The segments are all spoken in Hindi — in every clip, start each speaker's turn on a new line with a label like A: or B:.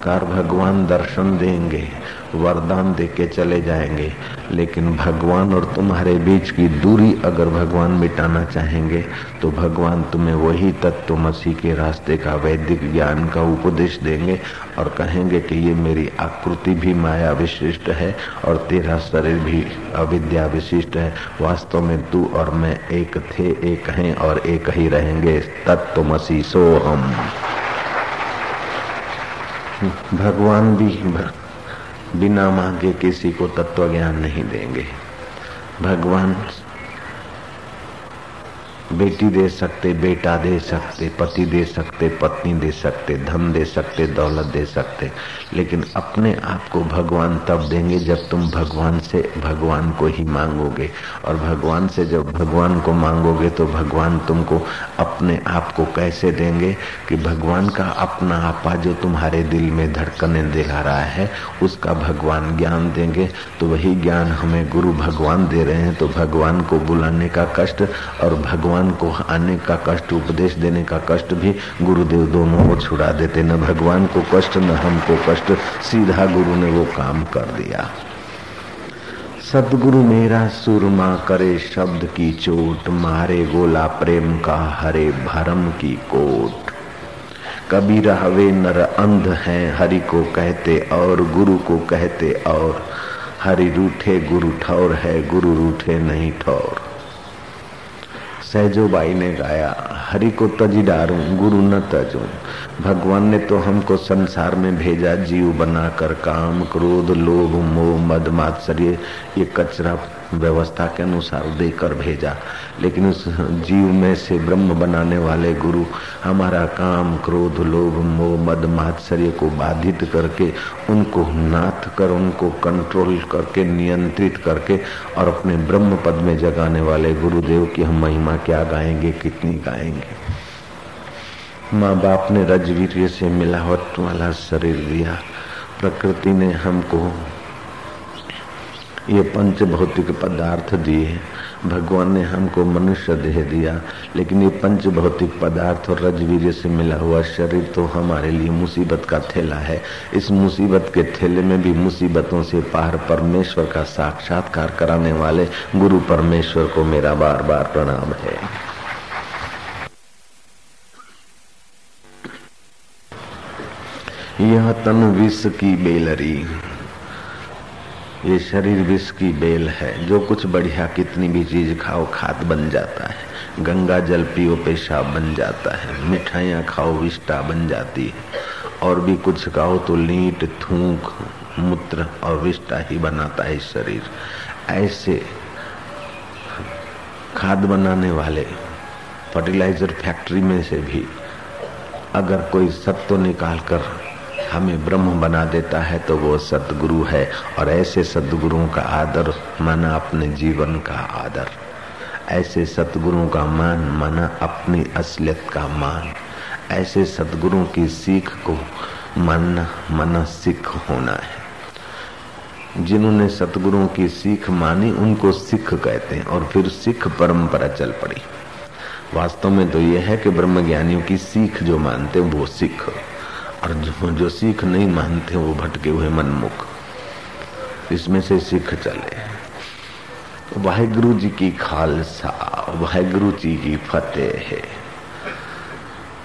A: कार भगवान दर्शन देंगे, वरदान दे के चले जाएँगे। लेकिन भगवान और तुम्हारे बीच की दूरी अगर भगवान मिटाना चाहेंगे तो भगवान तुम्हें वही तत्व मसीह के रास्ते का वैदिक ज्ञान का उपदेश देंगे और कहेंगे कि ये मेरी आकृति भी माया विशिष्ट है और तेरा शरीर भी अविद्या विशिष्ट है। वास्तव में तू और मैं एक थे, एक हैं और एक ही रहेंगे। तत्व मसीह सो हम भगवान भी बिना मांगे किसी को तत्व ज्ञान नहीं देंगे। भगवान बेटी दे सकते, बेटा दे सकते, पति दे सकते, पत्नी दे सकते, धन दे सकते, दौलत दे सकते। लेकिन अपने आप को भगवान तब देंगे जब तुम भगवान से, भगवान को ही मांगोगे। और भगवान से जब भगवान को मांगोगे तो भगवान तुमको अपने आप को कैसे देंगे कि भगवान का अपना आपा जो तुम्हारे दिल में धड़कने दिला रहा है, उसका भगवान ज्ञान देंगे। तो वही ज्ञान हमें गुरु भगवान दे रहे हैं। तो भगवान को बुलाने का कष्ट और भगवान भगवान को आने का कष्ट, उपदेश देने का कष्ट भी गुरुदेव दोनों को छुड़ा देते। न भगवान को कष्ट, न हमको कष्ट। सीधा गुरु ने वो काम कर दिया। सदगुरु मेरा सुरमा करे शब्द की चोट, मारे गोला प्रेम का हरे भरम की कोट। कबीरा वे नर अंध हैं, हरि को कहते और, गुरु को कहते और। हरि रूठे गुरु ठौर है, गुरु रूठे नहीं ठौर। सहजो बाई ने गाया, हरि को तजी डारू, गुरु न तजू। भगवान ने तो हमको संसार में भेजा, जीव बनाकर काम, क्रोध, लोभ, मोह, मद, मात्सर्य, ये कचरा व्यवस्था के अनुसार देकर भेजा। लेकिन उस जीव में से ब्रह्म बनाने वाले गुरु हमारा काम, क्रोध, लोभ, मोह, मद, मात्सर्य को बाधित करके उनको नाथ कर, उनको कंट्रोल करके, नियंत्रित करके और अपने ब्रह्म पद में जगाने वाले गुरुदेव की हम महिमा क्या गाएँगे, कितनी गाएँगे। माँ बाप ने रजवीर से मिलावट वाला शरीर दिया। प्रकृति ने हमको ये पंच भौतिक पदार्थ दिए। भगवान ने हमको मनुष्य देह दिया, लेकिन ये पंच भौतिक पदार्थ और रजवीर से मिला हुआ शरीर तो हमारे लिए मुसीबत का थैला है। इस मुसीबत के थैले में भी मुसीबतों से पार परमेश्वर का साक्षात्कार कराने वाले गुरु परमेश्वर को मेरा बार बार प्रणाम है। यह तन विष की बेलरी। ये शरीर विष की बेल है। जो कुछ बढ़िया कितनी भी चीज़ खाओ खाद बन जाता है। गंगा जल पियो, पेशाब बन जाता है। मिठाइयाँ खाओ विष्टा बन जाती है। और भी कुछ खाओ तो लीट, थूक, मूत्र और विष्टा ही बनाता है शरीर। ऐसे खाद बनाने वाले फर्टिलाइज़र फैक्ट्री में से भी अगर कोई सत्व निकाल कर हमें ब्रह्म बना देता है तो वो सदगुरु है। और ऐसे सदगुरुओं का आदर माना अपने जीवन का आदर। ऐसे सतगुरुओं का मान माना अपनी असलियत का मान। ऐसे सतगुरुओं की सीख को मानना माना सिख होना है। जिन्होंने सतगुरुओं की सीख मानी, उनको सिख कहते हैं और फिर सिख परंपरा चल पड़ी। वास्तव में तो यह है कि ब्रह्मज्ञानियों की सीख जो मानते वो सिख। और जो, जो सीख नहीं मानते वो भटके हुए मनमुख। इसमें से सीख चले। वाहेगुरु जी की खालसा वाहेगुरु जी की फतेह। है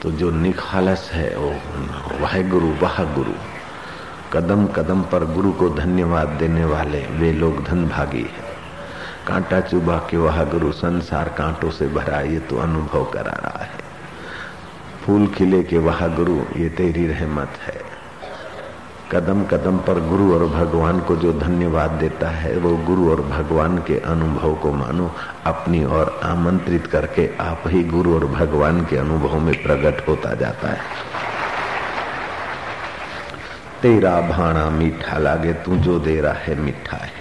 A: तो जो निखालस है वो वाहेगुरु वाह गुरु कदम कदम पर गुरु को धन्यवाद देने वाले वे लोग धन भागी है। कांटा चुबा के वह गुरु संसार कांटों से भरा ये तो अनुभव करा रहा है। फूल खिले के वहा गुरु, ये तेरी रहमत है। कदम कदम पर गुरु और भगवान को जो धन्यवाद देता है, वो गुरु और भगवान के अनुभव को मानो। अपनी ओर आमंत्रित करके आप ही गुरु और भगवान के अनुभव में प्रकट होता जाता है। तेरा भाणा मीठा लागे, तू जो दे रहा है मीठा है।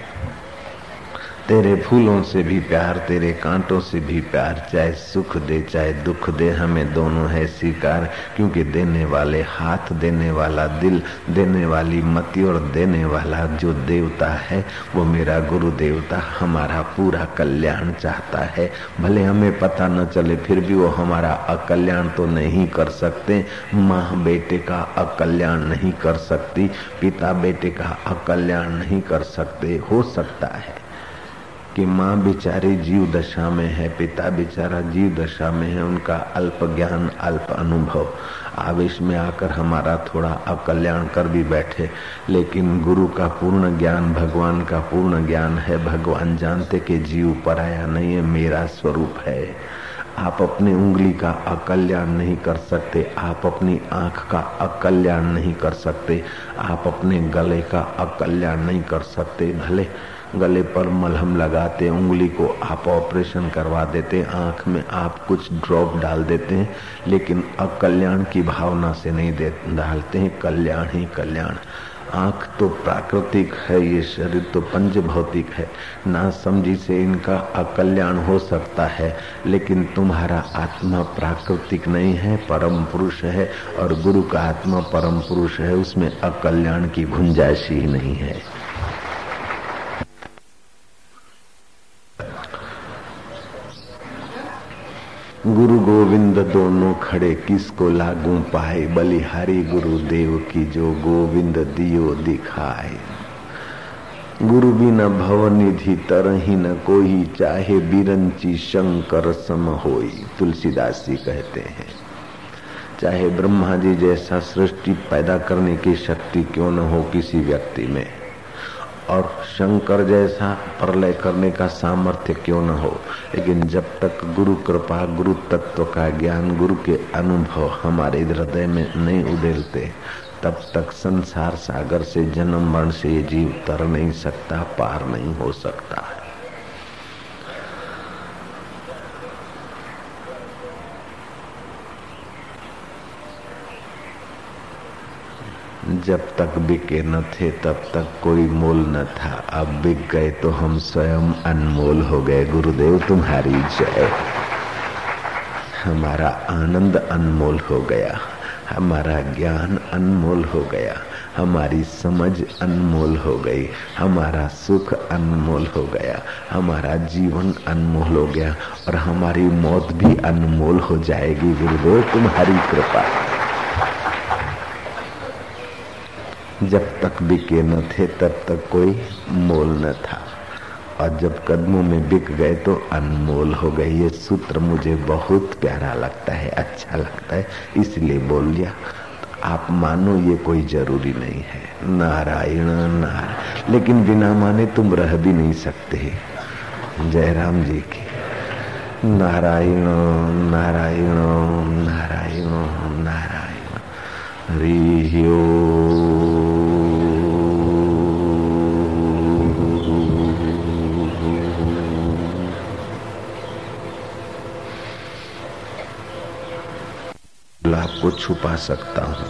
A: तेरे फूलों से भी प्यार, तेरे कांटों से भी प्यार। चाहे सुख दे, चाहे दुख दे, हमें दोनों है स्वीकार। क्योंकि देने वाले हाथ, देने वाला दिल, देने वाली मति और देने वाला जो देवता है, वो मेरा गुरु देवता, हमारा पूरा कल्याण चाहता है। भले हमें पता न चले, फिर भी वो हमारा अकल्याण तो नहीं कर सकते। माँ बेटे का अकल्याण नहीं कर सकती, पिता बेटे का अकल्याण नहीं कर सकते। हो सकता है। कि माँ बिचारी जीव दशा में है, पिता बिचारा जीव दशा में है, उनका अल्प ज्ञान, अल्प अनुभव। आवेश में आकर हमारा थोड़ा अकल्याण कर भी बैठे, लेकिन गुरु का पूर्ण ज्ञान, भगवान का पूर्ण ज्ञान है। भगवान जानते कि जीव पराया नहीं है, मेरा स्वरूप है। आप अपनी उंगली का अकल्याण नहीं कर सकते, आप अपनी आँख का अकल्याण नहीं कर सकते, आप अपने गले का अकल्याण नहीं कर सकते, भले गले पर मलहम लगाते, उंगली को आप ऑपरेशन करवा देते, आँख में आप कुछ ड्रॉप डाल देते हैं लेकिन अकल्याण की भावना से नहीं दे, डालते हैं, कल्याण ही कल्याण। आँख तो प्राकृतिक है, ये शरीर तो पंच भौतिक है। ना समझी से इनका अकल्याण हो सकता है, लेकिन तुम्हारा आत्मा प्राकृतिक नहीं है, परम पुरुष है, और गुरु का आत्मा परम पुरुष है, उसमें अकल्याण की गुंजाइश ही नहीं है। गुरु गोविंद दोनों खड़े, किसको लागू पाए? बलिहारी गुरु देव की जो गोविंद दियो दिखाए। गुरु भी बिना भव निधि तरही न कोई, चाहे बिरंची शंकर सम होई, तुलसीदास जी कहते हैं। चाहे ब्रह्मा जी जैसा सृष्टि पैदा करने की शक्ति क्यों न हो किसी व्यक्ति में? और शंकर जैसा प्रलय करने का सामर्थ्य क्यों न हो? लेकिन जब तक गुरु कृपा, गुरु तत्व का ज्ञान, गुरु के अनुभव हमारे हृदय में नहीं उदेलते तब तक संसार सागर से जन्म मरण से ये जीव तर नहीं सकता, पार नहीं हो सकता। है जब तक बिके न थे तब तक कोई मोल न था। अब बिक गए तो हम स्वयं अनमोल हो गए। गुरुदेव, तुम्हारी जय। हमारा आनंद अनमोल हो गया। हमारा ज्ञान अनमोल हो गया। हमारी समझ अनमोल हो गई। हमारा सुख अनमोल हो गया। हमारा जीवन अनमोल हो गया और हमारी मौत भी अनमोल हो जाएगी। गुरुदेव, तुम्हारी कृपा। जब तक बिके न थे, तब तक कोई मोल न था। और जब कदमों में बिक गए तो अनमोल हो गए। ये सूत्र मुझे बहुत प्यारा लगता है अच्छा लगता है, इसलिए बोल लिया तो आप मानो ये कोई ज़रूरी नहीं है। नारायण नारायण। लेकिन बिना माने तुम रह भी नहीं सकते। जयराम जी की, नारायण नारायण नारायण नारायण। हरि को छुपा सकता हूँ।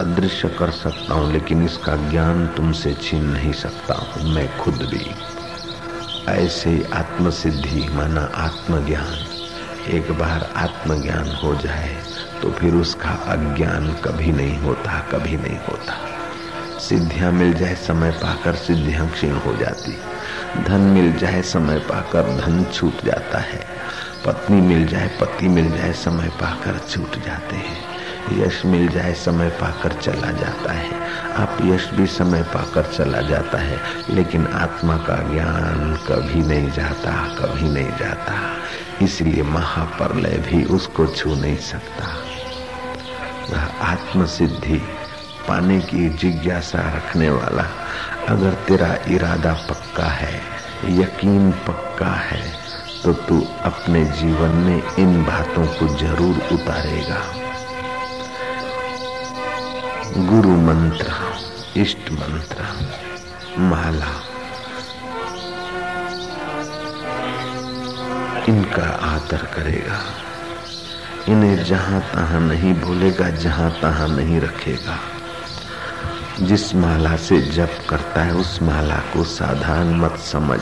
A: अदृश्य कर सकता हूँ, लेकिन इसका ज्ञान तुमसे छीन नहीं सकता हूँ। मैं खुद भी ऐसे आत्मसिद्धि माना आत्मज्ञान। एक बार आत्मज्ञान हो जाए तो फिर उसका अज्ञान कभी नहीं होता, कभी नहीं होता। सिद्धियाँ मिल जाए, समय पाकर सिद्धियाँ क्षीण हो जाती। धन मिल जाए, समय पाकर धन छूट जाता है। पत्नी मिल जाए, पति मिल जाए, समय पाकर छूट जाते हैं। यश मिल जाए, समय पाकर चला जाता है। आप यश भी समय पाकर चला जाता है, लेकिन आत्मा का ज्ञान कभी नहीं जाता, कभी नहीं जाता। इसलिए महाप्रलय भी उसको छू नहीं सकता। वह आत्म सिद्धि पाने की जिज्ञासा रखने वाला, अगर तेरा इरादा पक्का है, यकीन पक्का है तो तू अपने जीवन में इन बातों को ज़रूर उतारेगा। गुरु मंत्र, इष्ट मंत्र, माला, इनका आदर करेगा। इन्हें जहाँ तहां नहीं भूलेगा, जहाँ तहां नहीं रखेगा। जिस माला से जप करता है, उस माला को साधारण मत समझ।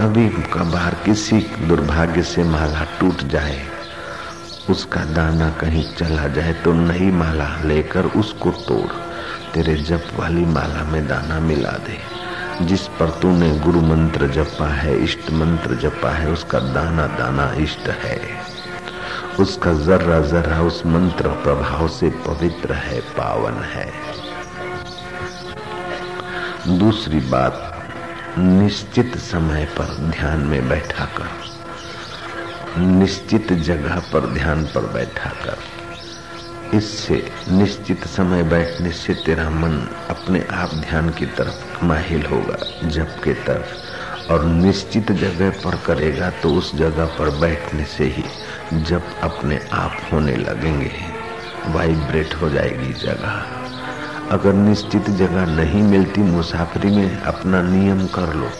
A: कभी कभार किसी दुर्भाग्य से माला टूट जाए, उसका दाना कहीं चला जाए तो नई माला लेकर उसको तोड़, तेरे जप वाली माला में दाना मिला दे। जिस पर तूने गुरु मंत्र जपा है, इष्ट मंत्र जपा है, उसका दाना दाना इष्ट है। उसका जर्रा जर्रा उस मंत्र प्रभाव से पवित्र है, पावन है। दूसरी बात निश्चित समय पर ध्यान में बैठा कर निश्चित जगह पर ध्यान पर बैठा कर इससे निश्चित समय बैठने से तेरा मन अपने आप ध्यान की तरफ़ माहिल होगा जब के तरफ़। और निश्चित जगह पर करेगा तो उस जगह पर बैठने से ही जब अपने आप होने लगेंगे। वाइब्रेट हो जाएगी जगह। अगर निश्चित जगह नहीं मिलती, मुसाफरी में अपना नियम कर लो।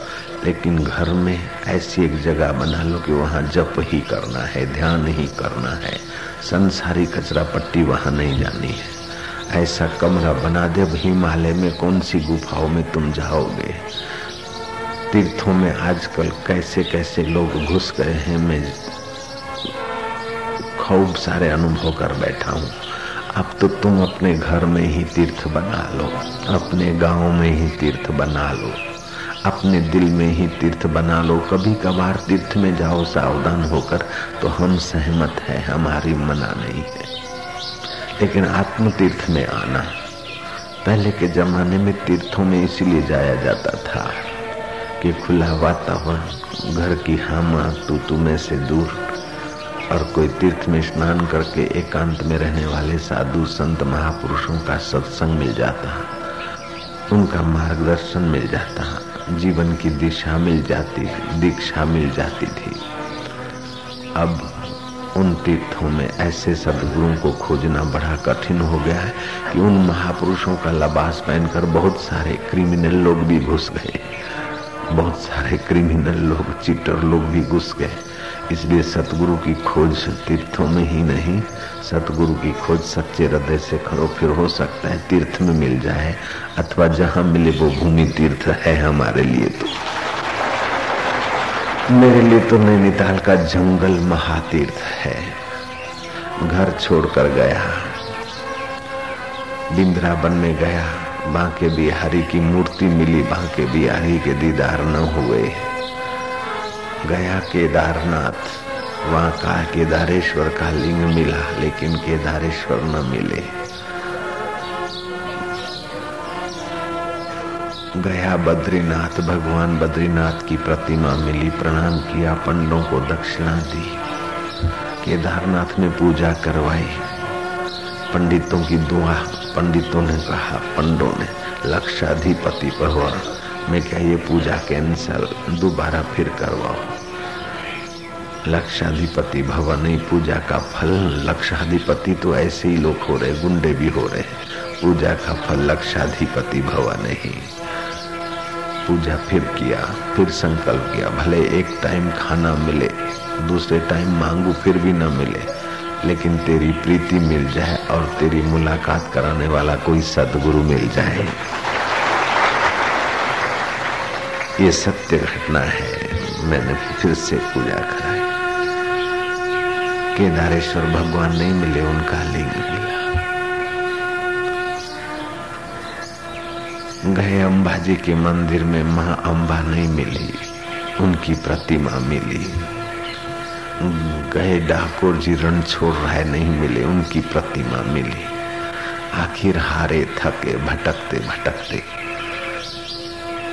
A: लेकिन घर में ऐसी एक जगह बना लो कि वहाँ जप ही करना है, ध्यान ही करना है। संसारी कचरा पट्टी वहाँ नहीं जानी है। ऐसा कमरा बना दे हिमालय में कौन सी गुफाओं में तुम जाओगे? तीर्थों में आजकल कैसे कैसे लोग घुस गए हैं, मैं खूब सारे अनुभव कर बैठा हूँ। अब तो तुम अपने घर में ही तीर्थ बना लो, अपने गाँव में ही तीर्थ बना लो, अपने दिल में ही तीर्थ बना लो। कभी कभार तीर्थ में जाओ, सावधान होकर तो हम सहमत है, हमारी मना नहीं है। लेकिन आत्म तीर्थ में आना, पहले के जमाने में तीर्थों में इसीलिए जाया जाता था कि खुला वातावरण, घर की हामा तू तुम्हें से दूर और कोई तीर्थ में स्नान करके एकांत में रहने वाले साधु संत महापुरुषों का सत्संग मिल जाता है। उनका मार्गदर्शन मिल जाता है। जीवन की दिशा मिल जाती थी, दीक्षा मिल जाती थी। अब उन तीर्थों में ऐसे सदगुरुओं को खोजना बड़ा कठिन हो गया है कि उन महापुरुषों का लबास पहनकर बहुत सारे क्रिमिनल लोग भी घुस गए। बहुत सारे क्रिमिनल लोग, चीटर लोग भी घुस गए। इसलिए सतगुरु की खोज तीर्थों में ही नहीं, सतगुरु की खोज सच्चे हृदय से करो फिर हो सकता है, तीर्थ में मिल जाए, अथवा जहाँ मिले वो भूमि तीर्थ है हमारे लिए तो। मेरे लिए तो नैनीताल का जंगल महातीर्थ है। घर छोड़कर गया, बिंद्रावन में गया, बांके बिहारी की मूर्ति मिली, बांके बिहारी के दीदार न हुए। गया केदारनाथ। वहाँ का केदारेश्वर का लिंग मिला, लेकिन केदारेश्वर न मिले। गया बद्रीनाथ, भगवान बद्रीनाथ की प्रतिमा मिली, प्रणाम किया, पंडों को दक्षिणा दी। केदारनाथ में पूजा करवाई। पंडितों की दुआ, पंडितों ने कहा, पंडों ने लक्षाधिपति भगवान मैं क्या ये पूजा कैंसल दोबारा फिर करवाओ। लक्षाधिपति भवन नहीं, पूजा का फल। लक्षाधिपति तो ऐसे ही लोग हो रहे गुंडे भी हो रहे पूजा का फल लक्षाधिपति भवन नहीं। पूजा फिर किया, फिर संकल्प किया। भले एक टाइम खाना मिले, दूसरे टाइम मांगू, फिर भी न मिले। लेकिन तेरी प्रीति मिल जाए और तेरी मुलाकात कराने वाला कोई सदगुरु मिल जाए। ये सत्य घटना है। मैंने फिर से पूजा कराई केदारेश्वर भगवान नहीं मिले, उनका लिंग मिला गए अंबाजी के मंदिर में माँ अम्बा नहीं मिली, उनकी प्रतिमा मिली। गए डाकोर जी रण छोड़ रहे नहीं मिले, उनकी प्रतिमा मिली। आखिर हारे, थके, भटकते भटकते।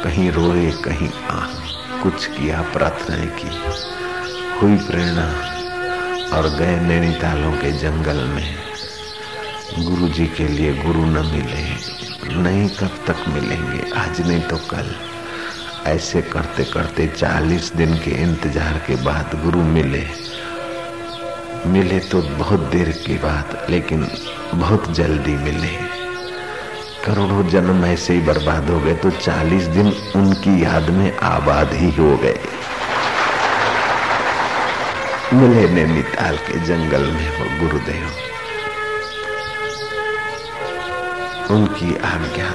A: कहीं रोए, कहीं आ कुछ किया प्रार्थना की। हुई प्रेरणा और गए नैनीतालों के जंगल में। गुरु जी के लिए गुरु न मिले, नहीं कब तक मिलेंगे, आज नहीं तो कल। ऐसे करते करते चालीस दिन के इंतज़ार के बाद गुरु मिले। मिले तो बहुत देर की बात, लेकिन बहुत जल्दी मिले। करोड़ों जन्म ऐसे ही बर्बाद हो गए तो चालीस दिन उनकी याद में आबाद ही हो गए। मिले नैनीताल के जंगल में वो गुरुदेव। उनकी आज्ञा।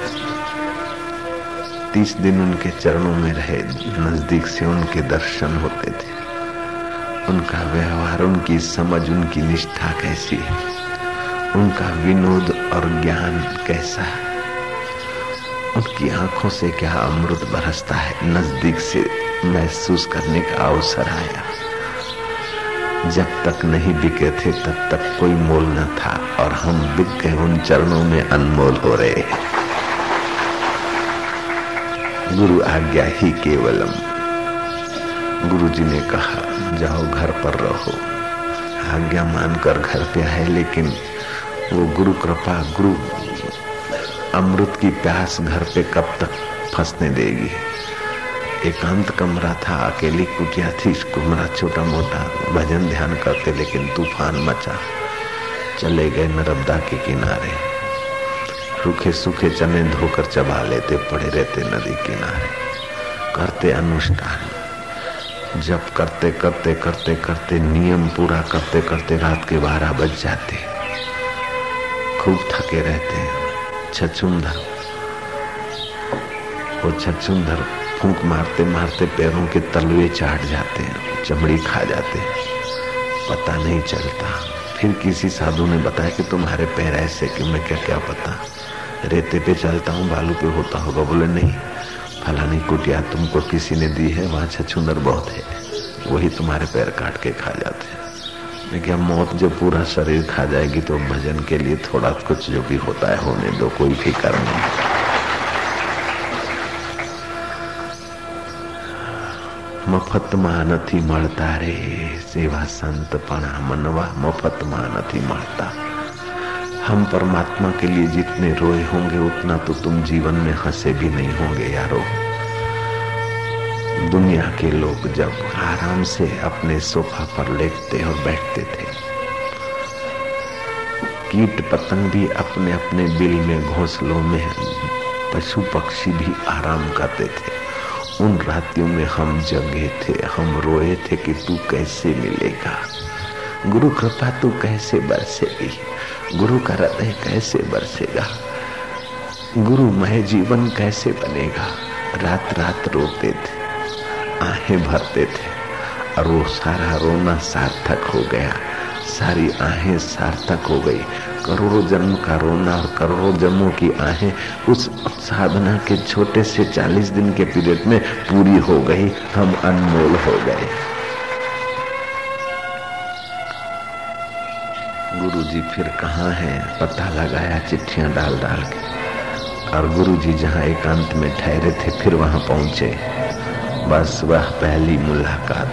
A: तीस दिन उनके चरणों में रहे, नज़दीक से उनके दर्शन होते थे। उनका व्यवहार, उनकी समझ, उनकी निष्ठा कैसी है? उनका विनोद और ज्ञान कैसा है? उनकी आँखों से क्या अमृत बरसता है? नज़दीक से महसूस करने का अवसर आया। जब तक नहीं बिके थे, तब तक कोई मोल न था और हम बिक गए उन चरणों में अनमोल हो रहे हैं। गुरु आज्ञा ही केवलम। गुरु जी ने कहा, जाओ घर पर रहो। आज्ञा मानकर घर पे आए, लेकिन वो गुरु कृपा, गुरु अमृत की प्यास घर पे कब तक फंसने देगी? एकांत कमरा था, अकेली कुटिया थी कुमरा छोटा मोटा, भजन ध्यान करते लेकिन तूफ़ान मचा। चले गए नर्मदा के किनारे। रूखे सूखे चने धोकर चबा लेते, पड़े रहते नदी किनारे। करते अनुष्ठान। जब करते करते करते करते नियम पूरा करते करते रात के बारह बज जाते। खूब थके रहते। छछुंदर। वो छछुंदर फूंक मारते मारते पैरों के तलवे चाट जाते हैं, चमड़ी खा जाते हैं। पता नहीं चलता। फिर किसी साधु ने बताया कि तुम्हारे पैर ऐसे कि मैं क्या क्या पता। रेते पे चलता हूँ, बालू पे होता होगा, बोले नहीं। फलानी कुटिया तुमको किसी ने दी है, वहाँ छछुंदर बहुत है। वही तुम्हारे पैर काट के खा जाते हैं। लेकिन मौत जब पूरा शरीर खा जाएगी तो भजन के लिए थोड़ा कुछ जो भी होता है होने दो कोई फिक्र नहीं મફતમાં નથી મળતા રે સેવા સંતપણા મનવા મફતમાં નથી મળતા हम परमात्मा के लिए जितने रोए होंगे उतना तो तुम जीवन में हंसे भी नहीं होंगे यारो दुनिया के लोग जब आराम से अपने सोफा पर लेटते और बैठते थे, कीट पतंग भी अपने अपने बिल में घोंसलों में, पशु पक्षी भी आराम करते थे। उन रातियों में हम जगे थे, हम रोए थे कि तू कैसे मिलेगा? गुरु कृपा तू कैसे बरसेगी? गुरु का हृदय कैसे बरसेगा? गुरु मह जीवन कैसे बनेगा? रात रात रोते थे। आहें भरते थे। और वो सारा रोना सार्थक हो गया। सारी आहें सार्थक हो गई। करोड़ों जन्म का रोना और करोड़ों जन्मों की आहें उस साधना के छोटे से चालीस दिन के पीरियड में पूरी हो गई। हम अनमोल हो गए। गुरुजी फिर कहाँ हैं? पता लगाया, चिट्ठियाँ डाल डाल के। और गुरु जी जहाँ एकांत में ठहरे थे, फिर वहाँ पहुँचे। बस वह पहली मुलाकात।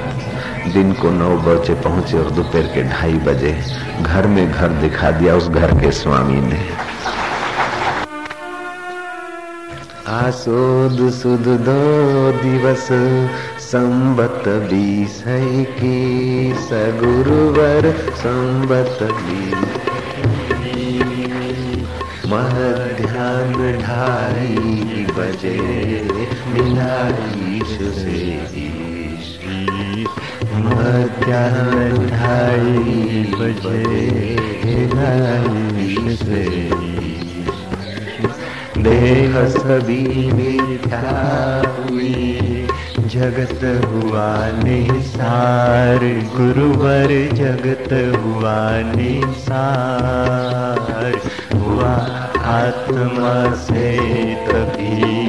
A: दिन को नौ बजे पहुँचे और दोपहर के ढाई बजे घर में घर दिखा दिया उस घर के स्वामी ने। आसोद सुद दो दिवस, संबत बीस की सगुरुवर संबत मध्यान ढाई बजे मिलाईश से मध्यान ढाई बजे मिलाईश से देह सभी मिठा जगत हुआ निसार। गुरुवर जगत हुआ निसार। हुआ आत्मा से तभी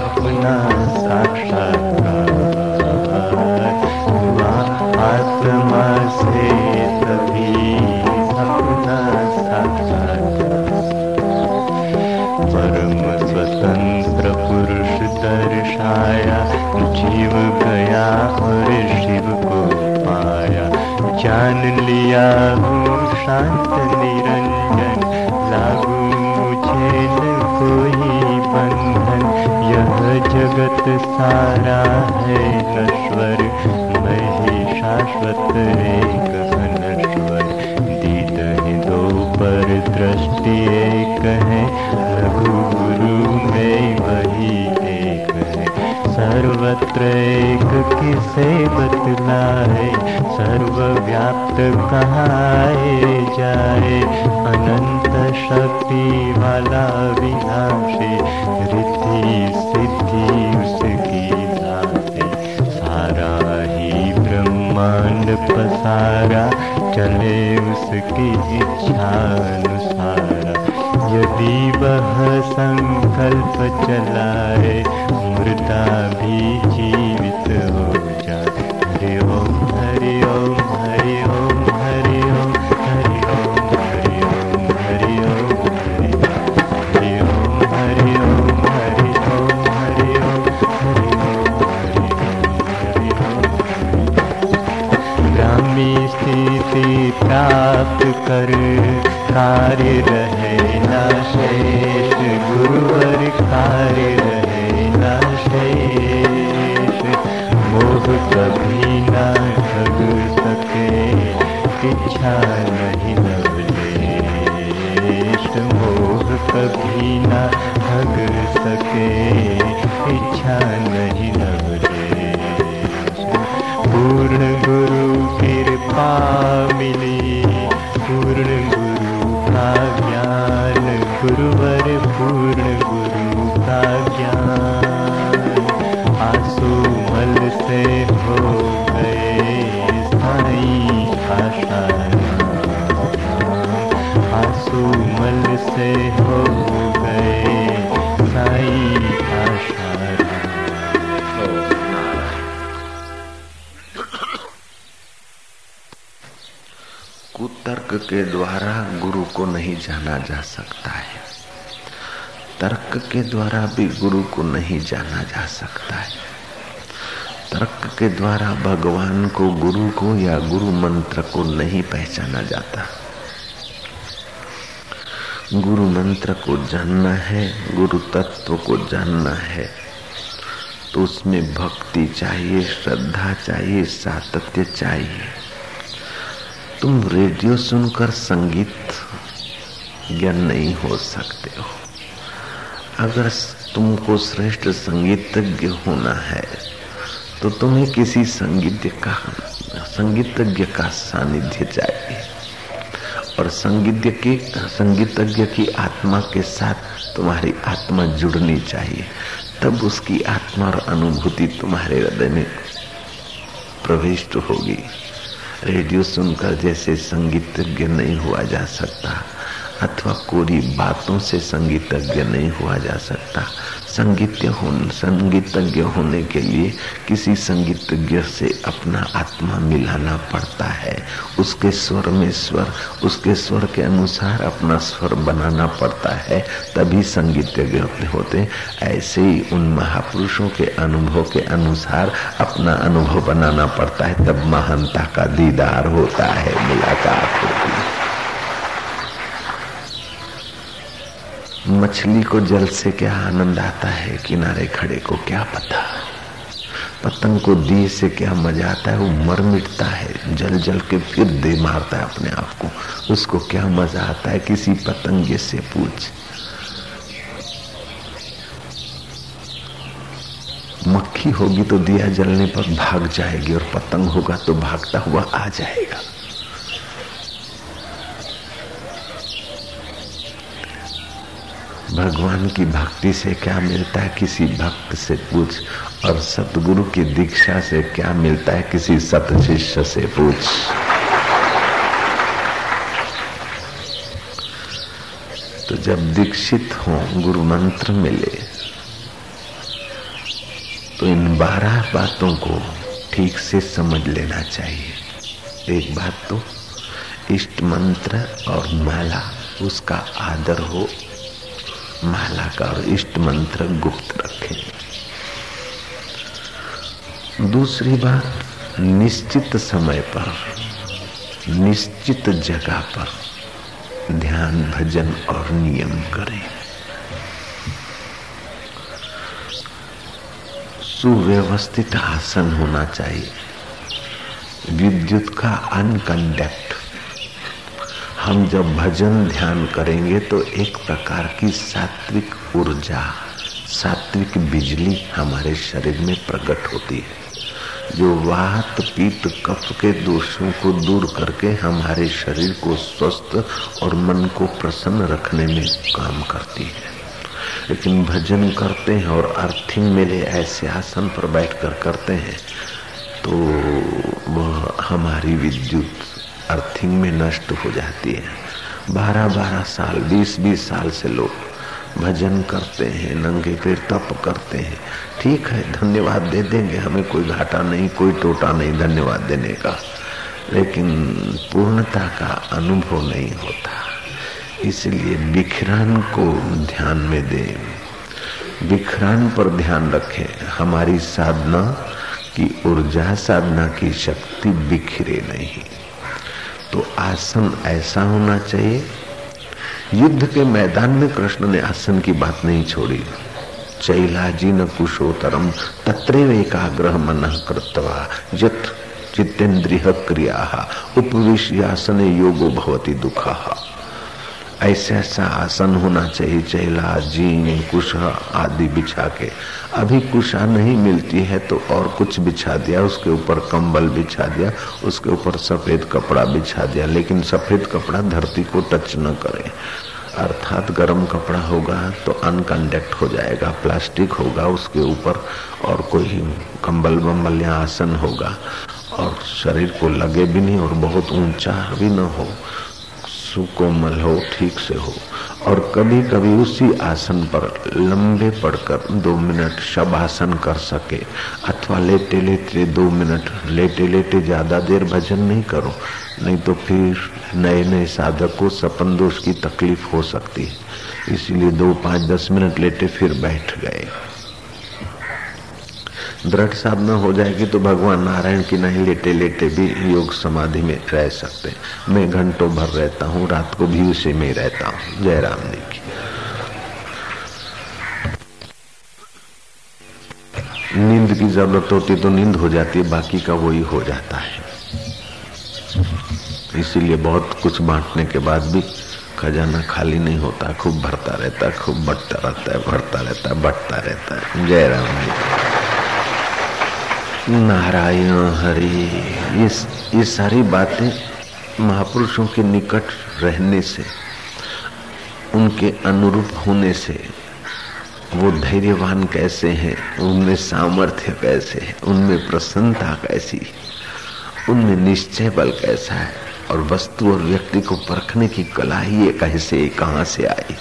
A: अपना साक्षात्कार हुआ आत्मा से तभी अपना साक्षात्कार परम स्वतंत्र पुरुष दर्शाया जीव गया और शिव को पाया। जान लिया हूँ शांत जगत सारा है, नश्वर, मैं ही शाश्वत एक नश्वर। दीद दो
B: पर दृष्टि एक है, लघु सर्वत्र एक किसे बतलाए? सर्वव्याप्त कहाए जाए? अनंत शक्ति वाला विनाशी, रिद्धि सिद्धि उसकी धाते सारा ही ब्रह्मांड पसारा, चले उसकी इच्छा इच्छानुसार। यदि वह संकल्प चलाए भी जीवित
A: भी गुरु को नहीं जाना जा सकता है। तर्क के द्वारा भगवान को गुरु को या गुरु मंत्र को नहीं पहचाना जाता। गुरु मंत्र को जानना है, गुरु तत्व को जानना है तो उसमें भक्ति चाहिए, श्रद्धा चाहिए, सातत्य चाहिए। तुम रेडियो सुनकर संगीत ज्ञान नहीं हो सकते हो। अगर तुमको श्रेष्ठ संगीतज्ञ होना है तो तुम्हें किसी संगीत का, संगीतज्ञ का सानिध्य चाहिए। और संगीत की, संगीतज्ञ की आत्मा के साथ तुम्हारी आत्मा जुड़नी चाहिए, तब उसकी आत्मा और अनुभूति तुम्हारे हृदय में प्रविष्ट होगी। रेडियो सुनकर जैसे संगीतज्ञ नहीं हुआ जा सकता। अथवा कोरी बातों से संगीतज्ञ नहीं हुआ जा सकता। संगीत हो संगीतज्ञ होने के लिए किसी संगीतज्ञ से अपना आत्मा मिलाना पड़ता है। उसके स्वर में स्वर, उसके स्वर के अनुसार अपना स्वर बनाना पड़ता है। तभी संगीतज्ञ होते ऐसे ही उन महापुरुषों के अनुभव के अनुसार अपना अनुभव बनाना पड़ता है। तब महानता का दीदार होता है, मुलाकात होती है। मछली को जल से क्या आनंद आता है? किनारे खड़े को क्या पता? पतंग को दिए से क्या मज़ा आता है? वो मर मिटता है, जल जल के फिर दे मारता है अपने आप को। उसको क्या मज़ा आता है? किसी पतंगे से पूछ। मक्खी होगी तो दिया जलने पर भाग जाएगी, और पतंग होगा तो भागता हुआ आ जाएगा। भगवान की भक्ति से क्या मिलता है? किसी भक्त से पूछ। और सतगुरु की दीक्षा से क्या मिलता है? किसी सत शिष्य से पूछ। तो जब दीक्षित हो, गुरु मंत्र मिले तो इन बारह बातों को ठीक से समझ लेना चाहिए। एक बात तो इष्ट मंत्र और माला, उसका आदर हो। माला का और इष्ट मंत्र गुप्त रखें। दूसरी बात, निश्चित समय पर, निश्चित जगह पर ध्यान, भजन और नियम करें। सुव्यवस्थित आसन होना चाहिए। विद्युत का अनकंडक्ट हम जब भजन ध्यान करेंगे तो एक प्रकार की सात्विक ऊर्जा, सात्विक बिजली हमारे शरीर में प्रकट होती है। जो वात, पीत, कफ के दोषों को दूर करके हमारे शरीर को स्वस्थ और मन को प्रसन्न रखने में काम करती है। लेकिन भजन करते हैं और अर्थिंग मेरे ऐसे आसन पर बैठकर करते हैं तो वह हमारी विद्युत अर्थिंग में नष्ट हो जाती है। बारह बारह साल बीस बीस साल से लोग भजन करते हैं, नंगे पैर तप करते हैं। ठीक है, धन्यवाद दे देंगे, हमें कोई घाटा नहीं, कोई टोटा नहीं धन्यवाद देने का। लेकिन पूर्णता का अनुभव नहीं होता। इसलिए बिखरान को ध्यान में दे। बिखरान पर ध्यान रखें। हमारी साधना की, ऊर्जा साधना की शक्ति बिखरे नहीं। तो आसन ऐसा होना चाहिए। युद्ध के मैदान में कृष्ण ने आसन की बात नहीं छोड़ी। चैलाजी न कुशोतरम तत्रेव एकाग्रह मन कृतवा यथ जितेन्द्रिय क्रिया उपविश्यासन योगो भवती दुखा। ऐसा ऐसा आसन होना चाहिए, चेला, जीन, कुशा आदि बिछा के। अभी कुशा नहीं मिलती है तो और कुछ बिछा दिया, उसके ऊपर कंबल बिछा दिया, उसके ऊपर सफ़ेद कपड़ा बिछा दिया, लेकिन सफ़ेद कपड़ा धरती को टच न करे। अर्थात गर्म कपड़ा होगा तो अनकंडक्ट हो जाएगा, प्लास्टिक होगा उसके ऊपर, और कोई कंबल बम्बल या आसन होगा, और शरीर को लगे भी नहीं और बहुत ऊँचा भी न हो। सुकोमल हो, ठीक से हो। और कभी कभी उसी आसन पर लंबे पड़कर दो मिनट शबासन कर सके, अथवा लेटे लेटे दो मिनट लेटे लेटे ज़्यादा देर भजन नहीं करो, नहीं तो फिर नए नए साधक को सपन दोष की तकलीफ़ हो सकती है। इसीलिए दो, पाँच, दस मिनट लेटे फिर बैठ गए। दृढ़ साधना हो जाएगी तो भगवान नारायण की नहीं लेटे लेटे भी योग समाधि में रह सकते। मैं घंटों भर रहता हूँ, रात को भी उसी में रहता हूँ। जय राम जी की। नींद की ज़रूरत होती तो नींद हो जाती है, बाकी का वही हो जाता है। इसीलिए बहुत कुछ बांटने के बाद भी खजाना खाली नहीं होता, खूब भरता रहता, खूब बटता रहता है भरता रहता है बटता रहता है। जय राम जी। नारायण हरि, ये ये सारी बातें महापुरुषों के निकट रहने से, उनके अनुरूप होने से, वो धैर्यवान कैसे हैं, उनमें सामर्थ्य कैसे है, उनमें प्रसन्नता कैसी उनमें निश्चय बल कैसा है, और वस्तु और व्यक्ति को परखने की कला ही कैसे कहाँ से आई?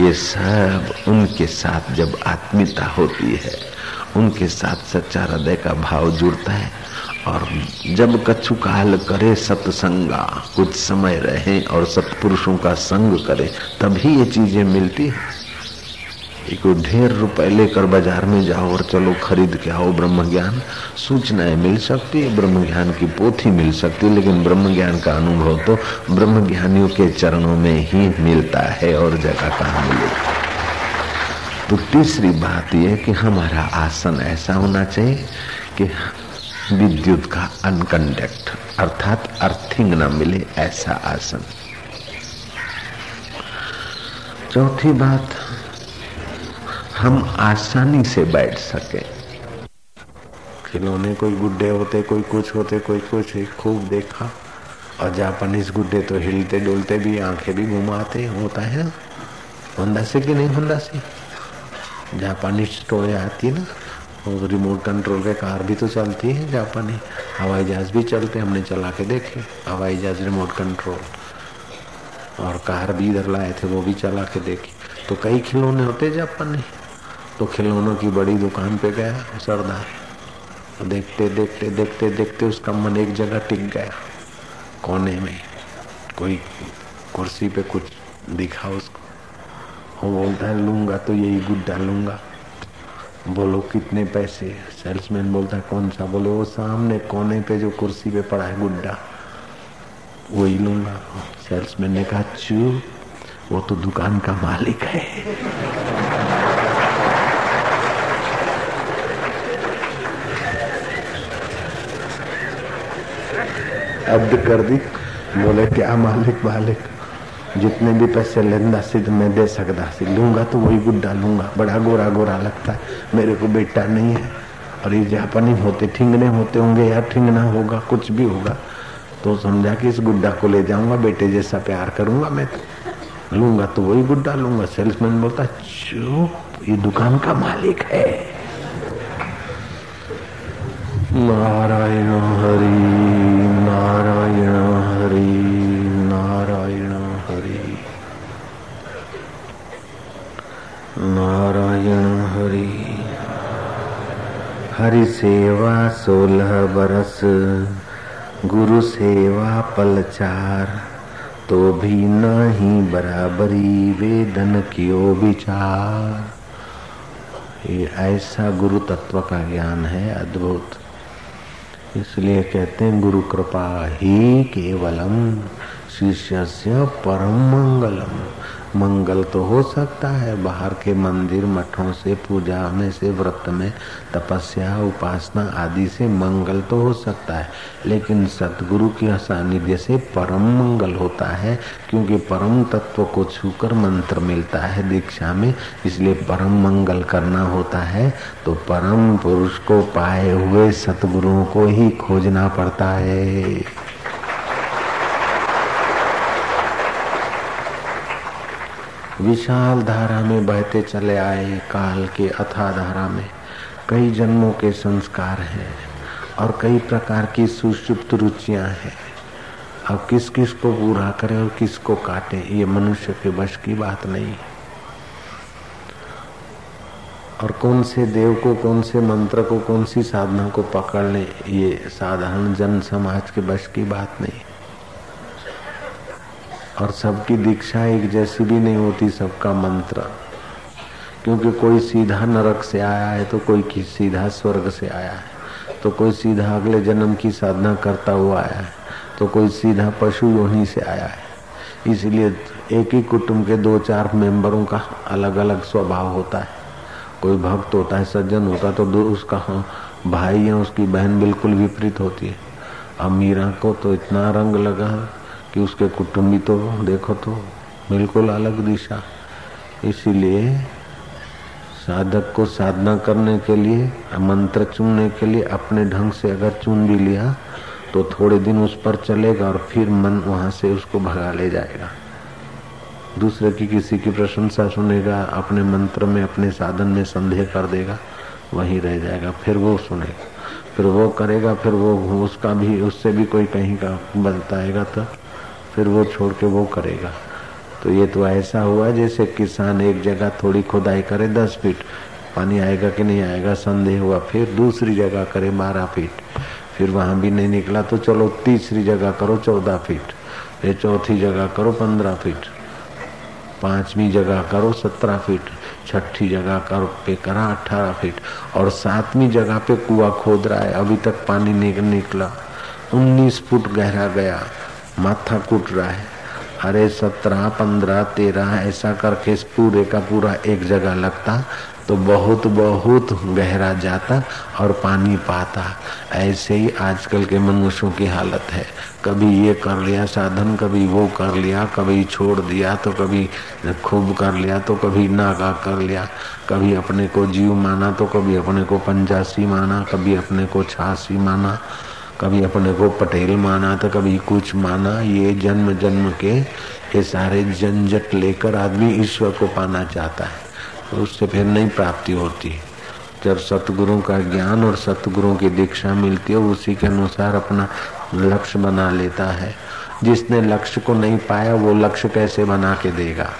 A: ये सब उनके साथ जब आत्मीयता होती है उनके साथ सच्चा हृदय का भाव जुड़ता है। और जब कछु काल करे सत्संगा, कुछ समय रहे और सत्पुरुषों का संग करे, तभी ये चीज़ें मिलती है। एक ढेर रुपए लेकर बाज़ार में जाओ और चलो खरीद के आओ ब्रह्म ज्ञान सूचनाएँ मिल सकती है ब्रह्म ज्ञान की पोथी मिल सकती है, लेकिन ब्रह्म ज्ञान का अनुभव तो ब्रह्म ज्ञानियों के चरणों में ही मिलता है और जगह कहाँ मिलेगा। तो तीसरी बात यह कि हमारा आसन ऐसा होना चाहिए कि विद्युत का अनकंडक्ट अर्थात अर्थिंग न मिले ऐसा आसन। चौथी बात, हम आसानी से बैठ सके। खिलौने कोई गुड्डे होते, कोई कुछ होते, कोई कुछ खूब देखा। और जापानीज गुड्डे तो हिलते डुलते भी आँखें भी घुमाते, होता है ना? होंदा से कि नहीं होंदा से? जापानी टोए आती है ना और रिमोट कंट्रोल के कार भी तो चलती है जापानी। हवाई जहाज़ भी चलते हमने चला के देखे। हवाई जहाज़ रिमोट कंट्रोल और कार भी इधर लाए थे, वो भी चला के देखी। तो कई खिलौने होते जापानी। तो खिलौनों की बड़ी दुकान पे गया, सरदार। तो देखते देखते देखते देखते उसका मन एक जगह टिक गया, कोने में। कोई कुर्सी पे कुछ दिखा उसको। वो बोलता है लूँगा तो यही गुड्डा लूँगा बोलो कितने पैसे? सेल्समैन बोलता है, कौन सा? बोले, वो सामने कोने पे जो कुर्सी पे पड़ा है गुड्डा, वही लूँगा। सेल्समैन ने कहा चू वो तो दुकान का मालिक है। अब्द कर दी, बोले, क्या मालिक मालिक? जितने भी पैसे लेंदा सिद्ध मैं दे सकता सी। लूँगा तो वही गुड्डा लूँगा। बड़ा गोरा गोरा लगता है। मेरे को बेटा नहीं है। और ये जापानी होते, ठिंगने होते होंगे या ठिंगना होगा, कुछ भी होगा तो समझा कि इस गुड्डा को ले जाऊँगा, बेटे जैसा प्यार करूँगा मैं। लूँगा तो वही गुड्डा लूँगा। सेल्समैन बोलता, चुप, ये दुकान का मालिक है। नारायण हरि नारायण हरि नारायण हरि नारायण हरि हरि सेवा सोलह बरस, गुरु सेवा पलचार तो भी नहीं बराबरी वेदन कियो विचार। ये ऐसा गुरु तत्व का ज्ञान है, अद्भुत। इसलिए कहते हैं, गुरु कृपा ही केवलम शिष्य से परम मंगलम। मंगल तो हो सकता है। बाहर के मंदिर मठों से पूजा में से व्रत में तपस्या, उपासना आदि से मंगल तो हो सकता है। लेकिन सतगुरु के सानिध्य से परम मंगल होता है, क्योंकि परम तत्व को छूकर मंत्र मिलता है दीक्षा में। इसलिए परम मंगल करना होता है तो परम पुरुष को पाए हुए सतगुरुओं को ही खोजना पड़ता है। विशाल धारा में बहते चले आए काल के अथा धारा में कई जन्मों के संस्कार हैं और कई प्रकार की सुषुप्त रुचियाँ हैं। अब किस किस को पूरा करे और किस को काटे, ये मनुष्य के वश की बात नहीं। और कौन से देव को, कौन से मंत्र को, कौन सी साधना को पकड़ ले, ये साधारण जन समाज के वश की बात नहीं। और सबकी दीक्षा एक जैसी भी नहीं होती, सबका मंत्र। क्योंकि कोई सीधा नरक से आया है तो कोई सीधा स्वर्ग से आया है। तो कोई सीधा अगले जन्म की साधना करता हुआ आया है तो कोई सीधा पशु योनि से आया है। इसलिए एक ही कुटुंब के दो चार मेंबरों का अलग अलग स्वभाव होता है। कोई भक्त होता है, सज्जन होता है तो उसका भाई या उसकी बहन बिल्कुल विपरीत होती है। अमीरा को तो इतना रंग लगा कि उसके कुटुंबी तो देखो तो बिल्कुल अलग दिशा। इसीलिए साधक को साधना करने के लिए, मंत्र चुनने के लिए, अपने ढंग से अगर चुन भी लिया तो थोड़े दिन उस पर चलेगा और फिर मन वहाँ से उसको भगा ले जाएगा। दूसरे की किसी की प्रशंसा सुनेगा, अपने मंत्र में, अपने साधन में संदेह कर देगा, वहीं रह जाएगा, फिर वो सुनेगा। फिर वो करेगा, फिर वो उसका भी, उससे भी कोई कहीं का बताएगा तो फिर वो छोड़ के वो करेगा। तो ये तो ऐसा हुआ जैसे किसान एक जगह थोड़ी खुदाई करे, दस फीट। पानी आएगा कि नहीं आएगा, संदेह हुआ। फिर दूसरी जगह करे, बारह फीट। फिर वहाँ भी नहीं निकला तो चलो तीसरी जगह करो, चौदह फीट। फिर चौथी जगह करो, पंद्रह फीट। पांचवी जगह करो, सत्रह फीट। छठी जगह करो, पे करा, अठारह फीट। और सातवीं जगह पे कुआ खोद रहा है। अभी तक पानी निकला। उन्नीस फुट गहरा गया। माथा कूट रहा है। अरे सत्रह, पंद्रह, तेरह, ऐसा करके इस पूरे का पूरा एक जगह लगता तो बहुत बहुत गहरा जाता और पानी पाता। ऐसे ही आजकल के मनुष्यों की हालत है। कभी ये कर लिया, साधन कभी वो कर लिया, कभी छोड़ दिया तो कभी खूब कर लिया तो कभी नागा कर लिया। कभी अपने को जीव माना तो कभी अपने को पंचासी माना, कभी अपने को छासी माना। कभी अपने को पटेल माना तो कभी कुछ माना, ये जन्म जन्म के, ये सारे झंझट लेकर आदमी ईश्वर को पाना चाहता है तो उससे फिर नहीं प्राप्ति होती। जब सतगुरु का ज्ञान और सतगुरु की दीक्षा मिलती है उसी के अनुसार अपना लक्ष्य बना लेता है। जिसने लक्ष्य को नहीं पाया, वो लक्ष्य कैसे बना के देगा?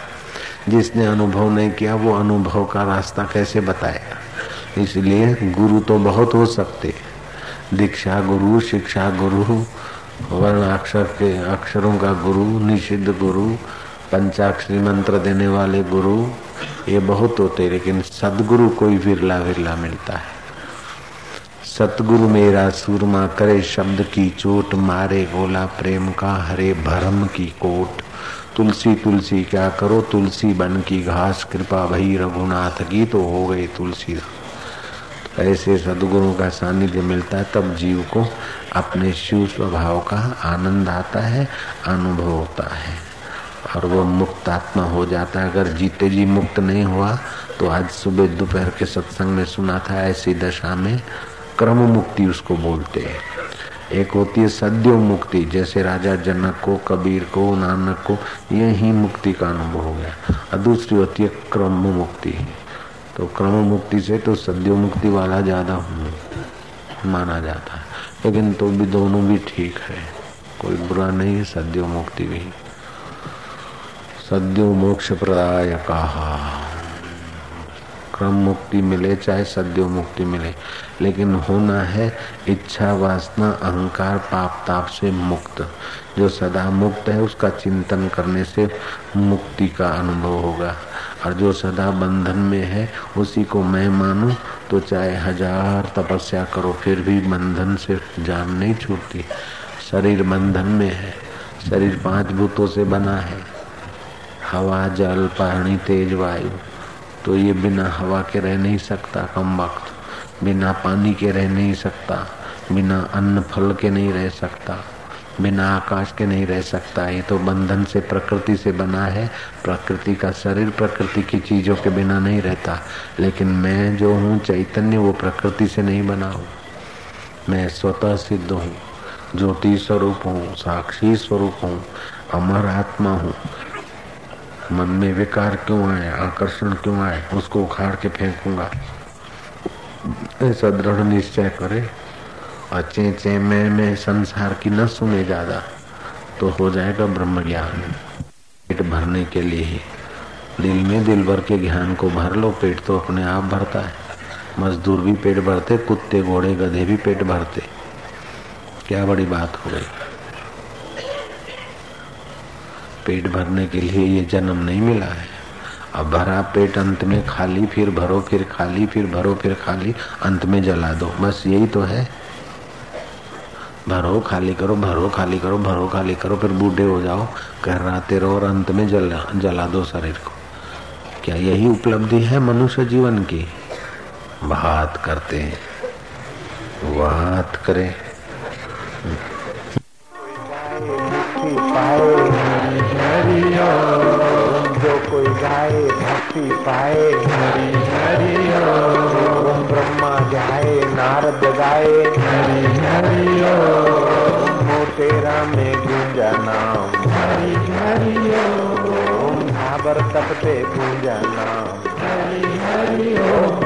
A: जिसने अनुभव नहीं किया, वो अनुभव का रास्ता कैसे बताएगा? इसलिए गुरु तो बहुत हो सकते दीक्षा गुरु, शिक्षा गुरु वर्ण अक्षर के अक्षरों का गुरु, निषिद्ध गुरु, पंचाक्षरी मंत्र देने वाले गुरु, ये बहुत होते लेकिन सदगुरु कोई विरला विरला मिलता है। सतगुरु मेरा सूरमा करे शब्द की चोट, मारे गोला प्रेम का हरे भरम की कोट। तुलसी तुलसी क्या करो, तुलसी बन की घास, कृपा भई रघुनाथ की तो हो गई तुलसी। ऐसे सदगुरु का सानिध्य मिलता है, तब जीव को अपने शिव स्वभाव का आनंद आता है, अनुभव होता है। और वो मुक्त आत्मा हो जाता है। अगर जीते जी मुक्त नहीं हुआ तो आज सुबह दोपहर के सत्संग में सुना था, ऐसी दशा में क्रम मुक्ति उसको बोलते हैं। एक होती है सद्यो मुक्ति, जैसे राजा जनक को, कबीर को, नानक को, यही मुक्ति का अनुभव हो गया। और दूसरी होती है क्रम मुक्ति। तो क्रम मुक्ति से तो सद्यो मुक्ति वाला ज़्यादा माना जाता है। लेकिन तो भी दोनों भी ठीक है। कोई बुरा नहीं है सद्यो मुक्ति भी। सद्यो मोक्ष प्रदाय कहा क्रम मुक्ति मिले चाहे सद्यो मुक्ति मिले, लेकिन होना है इच्छा, वासना, अहंकार पाप ताप से मुक्त। जो सदा मुक्त है, उसका चिंतन करने से मुक्ति का अनुभव होगा। और जो सदा बंधन में है, उसी को मैं मानूं। तो चाहे हज़ार तपस्या करो, फिर भी बंधन से जान नहीं छूटती। शरीर बंधन में है, शरीर पाँच भूतों से बना है। हवा, जल, पानी, तेज, वायु। तो ये बिना हवा के रह नहीं सकता कम वक्त, बिना पानी के रह नहीं सकता, बिना अन्न, फल के नहीं रह सकता। बिना आकाश के नहीं रह सकता। ये तो बंधन से, प्रकृति से बना है। प्रकृति का शरीर प्रकृति की चीज़ों के बिना नहीं रहता। लेकिन मैं जो हूँ, चैतन्य, वो प्रकृति से नहीं बना हूँ। मैं स्वतः सिद्ध हूँ, ज्योति स्वरूप हूँ, साक्षी स्वरूप हूँ, अमर आत्मा हूँ। मन में विकार क्यों आए, आकर्षण क्यों आए, उसको उखाड़ के फेंकूँगा। ऐसा दृढ़ निश्चय करे। और चे चे में में संसार की न सुने ज़्यादा तो हो जाएगा ब्रह्म ज्ञान पेट भरने के लिए। ही दिल में दिल भर के ज्ञान को भर लो, पेट तो अपने आप भरता है। मजदूर भी पेट भरते, कुत्ते, घोड़े, गधे भी पेट भरते। क्या बड़ी बात हो गई। पेट भरने के लिए ये जन्म नहीं मिला है। अब भरा पेट अंत में खाली, फिर भरो, फिर खाली, फिर भरो, फिर खाली, अंत में जला दो। बस यही तो है। भरो, खाली करो, भरो, खाली करो, भरो, खाली करो, फिर बूढ़े हो जाओ। कहराते रहो और अंत में जला जला दो शरीर को। क्या यही उपलब्धि है मनुष्य जीवन की? बात करते हैं। बात करें।
B: जो कोई भक्ति पाए, हरि ब्रह्मा जाए, नारद गाए हरि हरि मोटेरा में गूंजा नाम हरि हरि ओम भाबर तपते गूंजा नाम हरि हरि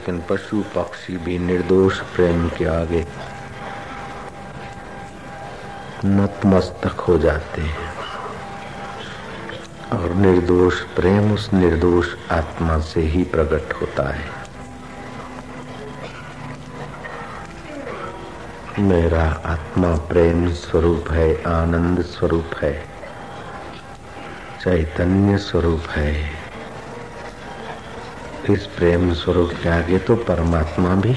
A: लेकिन पशु पक्षी भी निर्दोष प्रेम के आगे नतमस्तक हो जाते हैं। और निर्दोष प्रेम उस निर्दोष आत्मा से ही प्रकट होता है। मेरा आत्मा प्रेम स्वरूप है, आनंद स्वरूप है, चैतन्य स्वरूप है। इस प्रेम स्वरूप के आगे तो परमात्मा भी।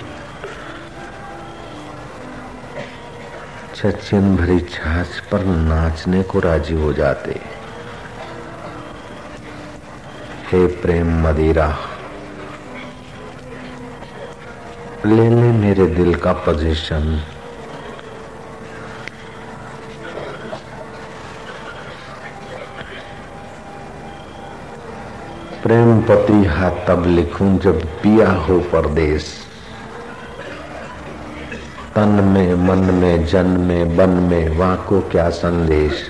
A: सचिन भरी छाछ पर नाचने को राज़ी हो जाते। हे प्रेम मदिरा, ले ले मेरे दिल का पोजीशन प्रेम पति हा तब लिखूं जब पिया हो परदेश तन में, मन में, जन में, बन में वाको क्या संदेश।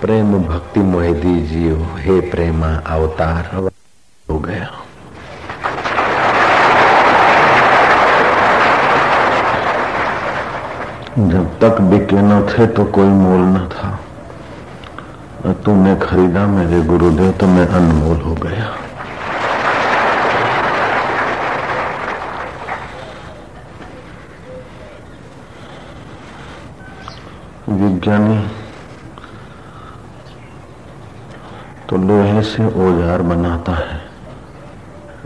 A: प्रेम भक्ति मोहे दीजिए हे प्रेमा अवतार हो गया जब तक बिके न थे तो कोई मोल न था। तूने खरीदा मेरे गुरुदेव तो मैं अनमोल हो गया। विज्ञानी तो लोहे से औज़ार बनाता है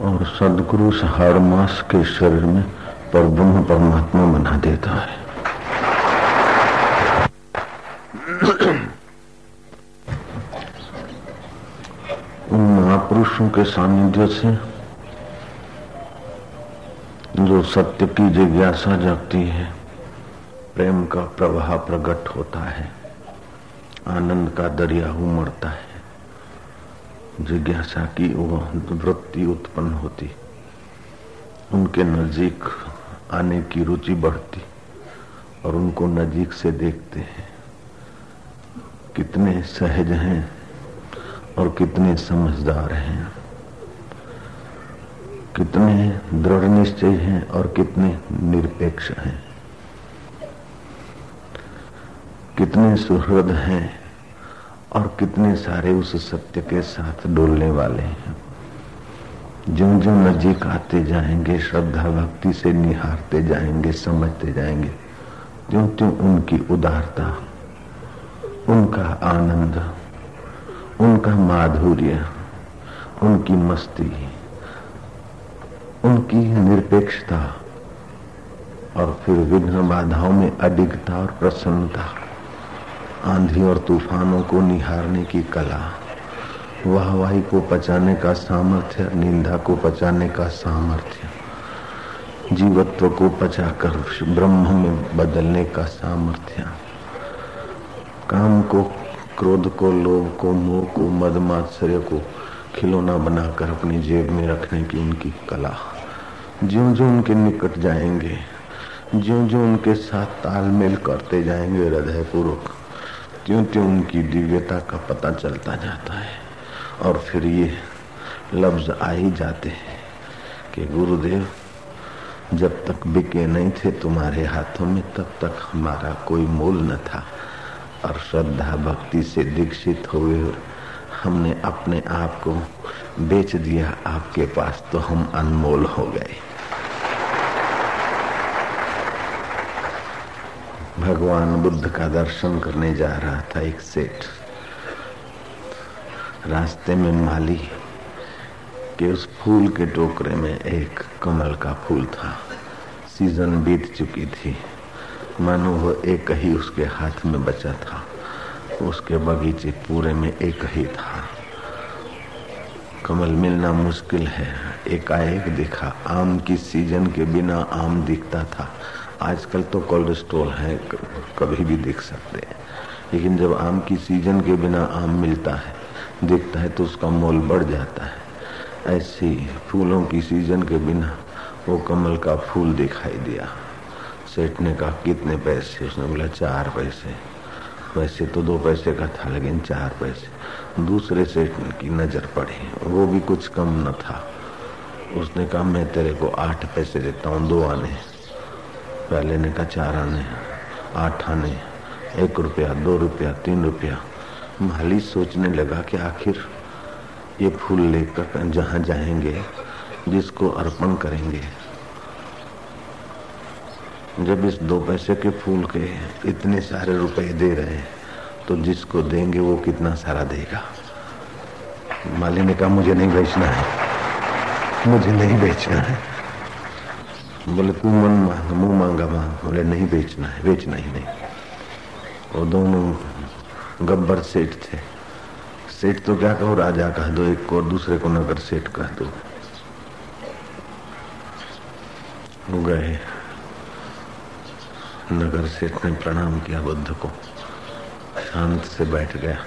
A: और सदगुरु हर मास के शरीर में पर ब्रह्म परमात्मा बना देता है उन महापुरुषों के सानिध्य से जो सत्य की जिज्ञासा जगती है, प्रेम का प्रवाह प्रकट होता है, आनंद का दरिया उमड़ता है, जिज्ञासा की वृत्ति उत्पन्न होती, उनके नज़दीक आने की रुचि बढ़ती और उनको नजीक से देखते हैं। कितने सहज हैं और कितने समझदार हैं, कितने दृढ़ निश्चय हैं और कितने निरपेक्ष हैं, कितने सुहृद हैं और कितने सारे उस सत्य के साथ डोलने वाले हैं। जो जो नजीक आते जाएँगे, श्रद्धा भक्ति से निहारते जाएँगे, समझते जाएँगे त्यों त्यों उनकी उदारता, उनका आनंद उनका माधुर्य, उनकी मस्ती, उनकी निरपेक्षता और फिर विघ्न बाधाओं में अडिगता और प्रसन्नता, आंधी और तूफानों को निहारने की कला, वाहवाही को पचाने का सामर्थ्य, निंदा को पचाने का सामर्थ्य, जीवत्व को पचाकर ब्रह्म में बदलने का सामर्थ्य, काम को क्रोध को, लोभ को, मोह को मद मात्सर्य को खिलौना बनाकर अपनी जेब में रखने की उनकी कला। ज्यो ज्यो उनके निकट जाएँगे ज्यो ज्यो उनके साथ तालमेल करते जाएँगे हृदय पूर्वक त्यों त्यों उनकी दिव्यता का पता चलता जाता है। और फिर ये लफ्ज आ ही जाते हैं कि, गुरुदेव, जब तक बिके नहीं थे तुम्हारे हाथों में, तब तक हमारा कोई मोल न था। और श्रद्धा भक्ति से दीक्षित हुए हमने अपने आप को बेच दिया। आपके पास तो हम अनमोल हो गए। भगवान बुद्ध का दर्शन करने जा रहा था एक सेठ। रास्ते में माली के उस फूल के टोकरे में एक कमल का फूल था। सीज़न बीत चुकी थी। मानो वो एक ही उसके हाथ में बचा था। उसके बगीचे पूरे में एक ही था। कमल मिलना मुश्किल है। एकाएक दिखा। आम की सीज़न के बिना आम दिखता था। आजकल तो कोल्ड स्टोर है। कभी भी दिख सकते हैं। लेकिन जब आम की सीज़न के बिना आम मिलता है, दिखता है तो उसका मोल बढ़ जाता है। ऐसे फूलों की सीज़न के बिना वो कमल का फूल दिखाई दिया। सेठ ने कहा, कितने पैसे? उसने बोला, चार पैसे। वैसे तो दो पैसे का था, लेकिन चार पैसे। दूसरे सेठ की नज़र पड़ी। वो भी कुछ कम न था। उसने कहा, मैं तेरे को आठ पैसे देता हूँ, दो आने। पहले ने कहा, चार आने, आठ आने। एक रुपया, दो रुपया, तीन रुपया। माली सोचने लगा कि आखिर ये फूल लेकर जहाँ जाएँगे, जिसको अर्पण करेंगे जब इस दो पैसे के फूल के इतने सारे रुपए दे रहे हैं तो जिसको देंगे वो कितना सारा देगा? माली ने कहा, मुझे नहीं बेचना है। मुझे नहीं बेचना है। बोले, तू मन मांग, मुँह मांगा मांग। बोले, नहीं बेचना है, बेचना ही नहीं। और दोनों गब्बर सेठ थे। सेठ तो क्या कहो, राजा कह दो, एक को और दूसरे को नगर सेठ कह दो। गए। नगर सेठ ने प्रणाम किया बुद्ध को। शांत से बैठ गया।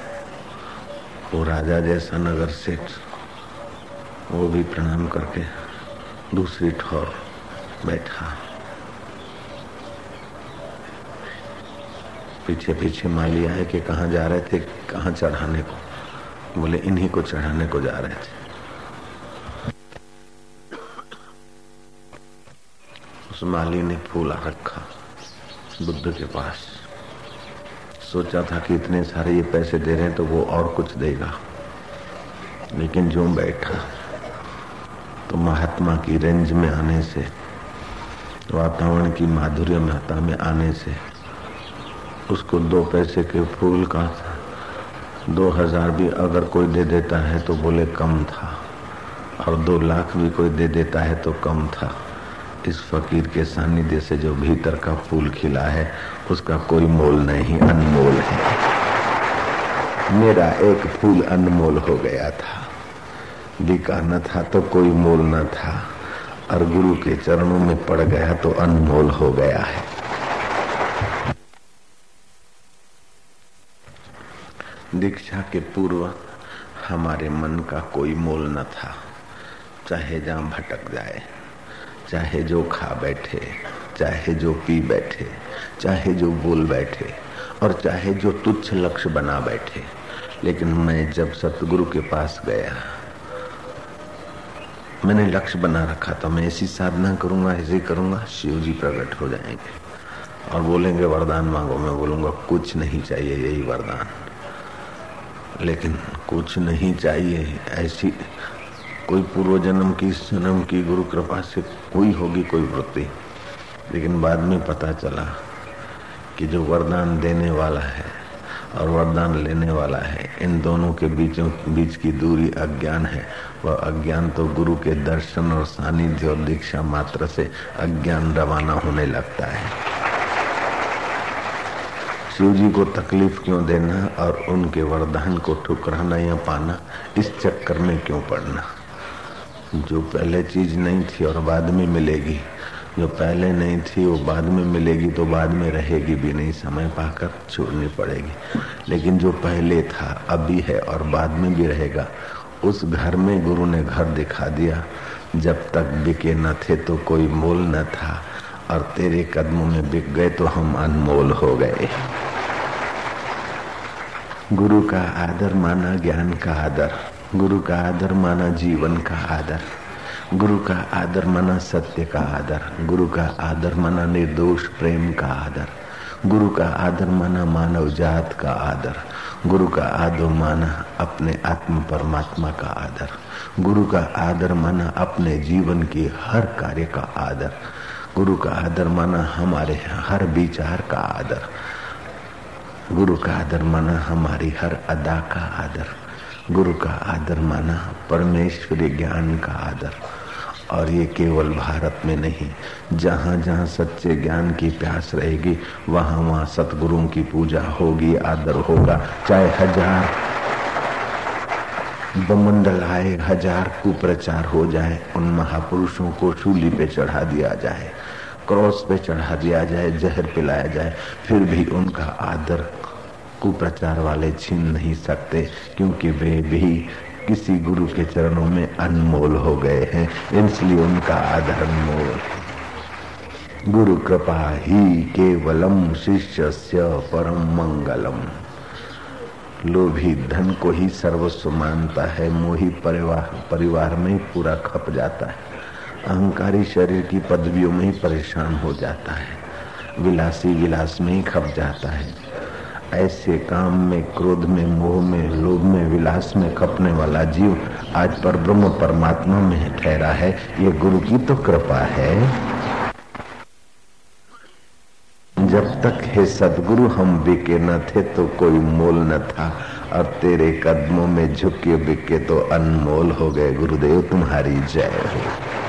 A: वो राजा जैसा नगर सेठ, वो भी प्रणाम करके दूसरी ठोर बैठा। पीछे पीछे माली आए कि कहाँ जा रहे थे, कहाँ चढ़ाने को। बोले, इन्हीं को चढ़ाने को जा रहे थे। उस माली ने फूला रखा। बुद्ध के पास। सोचा था कि इतने सारे ये पैसे दे रहे हैं तो वो और कुछ देगा। लेकिन जो बैठा तो महात्मा की रेंज में आने से, वातावरण की माधुर्य महता में आने से, उसको दो पैसे के फूल का दो हज़ार भी अगर कोई दे देता है तो बोले कम था। और दो लाख भी कोई दे देता है तो कम था। इस फकीर के सानिध्य से जो भीतर का फूल खिला है, उसका कोई मोल नहीं, अनमोल है। मेरा एक फूल अनमोल हो गया था। बिका न था तो कोई मोल न था। और गुरु के चरणों में पड़ गया तो अनमोल हो गया है। दीक्षा के पूर्व हमारे मन का कोई मोल न था। चाहे जहाँ भटक जाए। चाहे जो खा बैठे, चाहे जो पी बैठे, चाहे जो बोल बैठे, और चाहे जो तुच्छ लक्ष्य बना बैठे। लेकिन मैं जब सतगुरु के पास गया, मैंने लक्ष्य बना रखा था, मैं ऐसी साधना करूँगा, ऐसे करूँगा शिव जी प्रकट हो जाएँगे। और बोलेंगे, वरदान मांगो। मैं बोलूँगा, कुछ नहीं चाहिए यही वरदान। लेकिन कुछ नहीं चाहिए ऐसी कोई पूर्व जन्म की इस जन्म की गुरु कृपा से कोई होगी कोई वृत्ति। लेकिन बाद में पता चला कि जो वरदान देने वाला है और वरदान लेने वाला है, इन दोनों के बीचों, बीच की दूरी अज्ञान है। वह अज्ञान तो गुरु के दर्शन और सानिध्य और दीक्षा मात्र से अज्ञान रवाना होने लगता है। शिव जी को तकलीफ़ क्यों देना और उनके वरदान को ठुकराना या पाना, इस चक्कर में क्यों पड़ना? जो पहले चीज़ नहीं थी और बाद में मिलेगी, जो पहले नहीं थी, वो बाद में मिलेगी तो बाद में रहेगी भी नहीं, समय पाकर छोड़नी पड़ेगी। लेकिन जो पहले था, अभी है और बाद में भी रहेगा। उस घर में गुरु ने घर दिखा दिया। जब तक बिके न थे तो कोई मोल न था और तेरे कदमों में बिक गए तो हम अनमोल हो गए। गुरु का आदर माना, ज्ञान का आदर। गुरु का आदर माना जीवन का आदर, गुरु का आदर माना सत्य का आदर, गुरु का आदर माना निर्दोष प्रेम का आदर, गुरु का आदर माना मानव जात का आदर, गुरु का आदर माना अपने आत्म परमात्मा का आदर, गुरु का आदर माना अपने जीवन के हर कार्य का आदर, गुरु का आदर माना हमारे हर विचार का आदर, गुरु का आदर माना हमारी हर अदा का आदर। गुरु का आदर माना, परमेश्वरी ज्ञान का आदर। और ये केवल भारत में नहीं, जहाँ जहाँ सच्चे ज्ञान की प्यास रहेगी, वहाँ वहाँ सतगुरुओं की पूजा होगी, आदर होगा। चाहे हज़ार बमंडल आए, हज़ार कुप्रचार हो जाए, उन महापुरुषों को शूली पे चढ़ा दिया जाए, क्रॉस पे चढ़ा दिया जाए, जहर पिलाया जाए, फिर भी उनका आदर कुप्रचार वाले छीन नहीं सकते, क्योंकि वे भी किसी गुरु के चरणों में अनमोल हो गए हैं, इसलिए उनका आदर अनमोल गुरु कृपा ही केवलम शिष्य परम मंगलम। लोभी धन को ही सर्वस्व मानता है, मोही परिवार परिवार में ही पूरा खप जाता है। अहंकारी शरीर की पदवियों में ही परेशान हो जाता है। विलासी विलास में ही खप जाता है। ऐसे काम में, क्रोध में, मोह में, लोभ में, विलास में खपने वाला जीव आज पर ब्रह्म परमात्मा में ठहरा है। ये गुरु की तो कृपा है। जब तक हे सदगुरु, हम बिके न थे तो कोई मोल न था। और तेरे कदमों में झुके बिके तो अनमोल हो गए। गुरुदेव, तुम्हारी जय हो।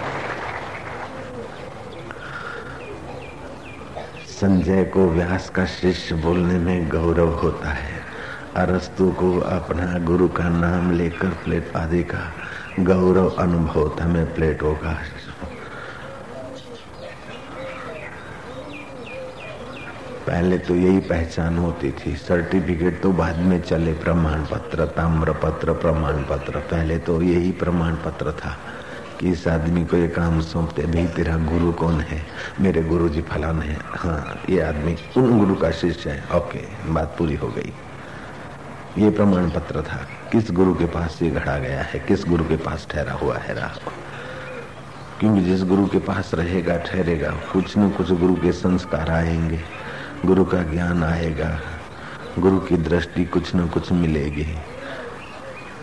A: संजय को व्यास का शिष्य बोलने में गौरव होता है। अरस्तु को अपना गुरु का नाम लेकर प्लेट आदि का गौरव अनुभव था मैं प्लेटो का। पहले तो यही पहचान होती थी। सर्टिफिकेट तो बाद में चले। प्रमाण पत्र ताम्र पत्र प्रमाण पत्र पहले तो यही प्रमाण पत्र था। कि इस आदमी को ये काम सौंपते भाई, तेरा गुरु कौन है? मेरे गुरु जी फलान है। हाँ ये आदमी उन गुरु का शिष्य है। ओके, बात पूरी हो गई। ये प्रमाण पत्र था। किस गुरु के पास ये घड़ा गया है? किस गुरु के पास ठहरा हुआ है राह? क्योंकि जिस गुरु के पास रहेगा, ठहरेगा। कुछ न कुछ गुरु के संस्कार आएँगे। गुरु का ज्ञान आएगा। गुरु की दृष्टि कुछ न कुछ मिलेगी।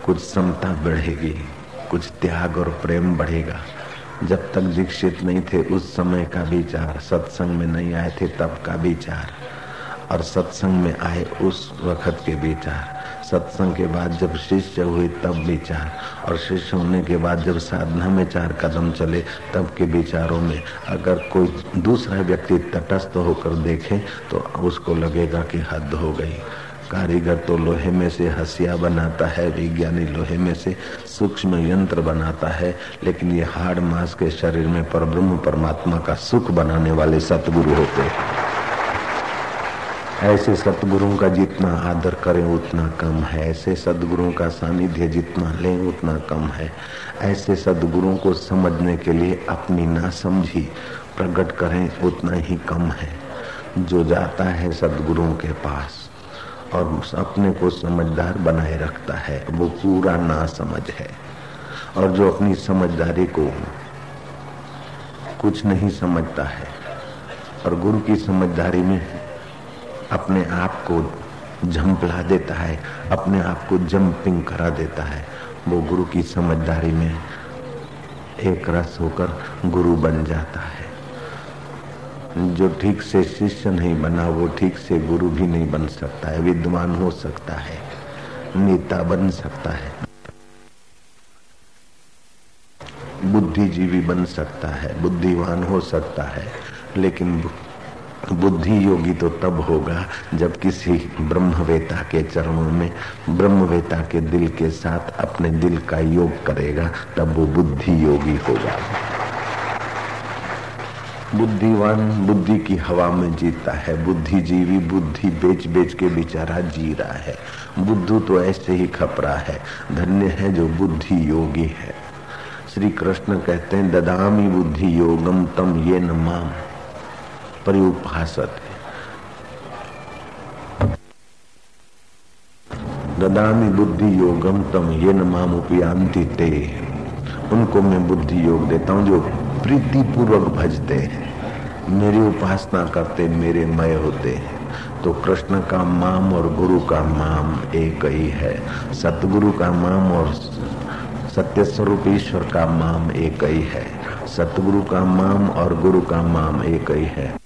A: कुछ क्षमता बढ़ेगी। कुछ त्याग और प्रेम बढ़ेगा। जब तक दीक्षित नहीं थे, उस समय का विचार, सत्संग में नहीं आए थे, तब का विचार। और सत्संग में आए उस वक्त के विचार। सत्संग के बाद जब शिष्य हुए, तब विचार। और शिष्य होने के बाद जब साधना में चार कदम चले, तब के विचारों में अगर कोई दूसरा व्यक्ति तटस्थ होकर देखे तो उसको लगेगा कि हद हो गई। कारीगर तो लोहे में से हसिया बनाता है, विज्ञानी लोहे में से सूक्ष्म यंत्र बनाता है, लेकिन ये हार्ड मास के शरीर में पर ब्रह्म परमात्मा का सुख बनाने वाले सतगुरु होते हैं। ऐसे सतगुरुओं का जितना आदर करें, उतना कम है। ऐसे सदगुरुओं का सानिध्य जितना लें, उतना कम है। ऐसे सदगुरुओं को समझने के लिए अपनी ना समझी प्रकट करें, उतना ही कम है। जो जाता है सदगुरुओं के पास और अपने को समझदार बनाए रखता है। वो पूरा ना समझ है। और जो अपनी समझदारी को कुछ नहीं समझता है और गुरु की समझदारी में अपने आप को झंपला देता है, अपने आप को जंपिंग करा देता है, वो गुरु की समझदारी में एक रस होकर गुरु बन जाता है। जो ठीक से शिष्य नहीं बना, वो ठीक से गुरु भी नहीं बन सकता है, विद्वान हो सकता है, नेता बन सकता है, बुद्धिजीवी बन सकता है बुद्धिवान हो सकता है, लेकिन बुद्धि योगी तो तब होगा जब किसी ब्रह्मवेता के चरणों में, ब्रह्मवेता के दिल के साथ अपने दिल का योग करेगा, तब वो बुद्धि योगी होगा। बुद्धिवान बुद्धि की हवा में जीता है। बुद्धिजीवी बुद्धि बेच बेच के बेचारा जी रहा है। बुद्धू तो ऐसे ही खपरा है। धन्य है जो बुद्धि योगी है। श्री कृष्ण कहते हैं, ददामी बुद्धि योगम तम ये न माम। परिउपासत ददामी बुद्धि योगम तम ये न उपयांति ते। उनको मैं बुद्धि योग देता हूँ, जो प्रीति पूर्वक भजते हैं। मेरी उपासना करते मेरे मय होते हैं। तो कृष्ण का माम और गुरु का माम एक ही है। सतगुरु का माम और सत्य स्वरूप ईश्वर का माम एक ही है। सतगुरु का माम और गुरु का माम एक ही है।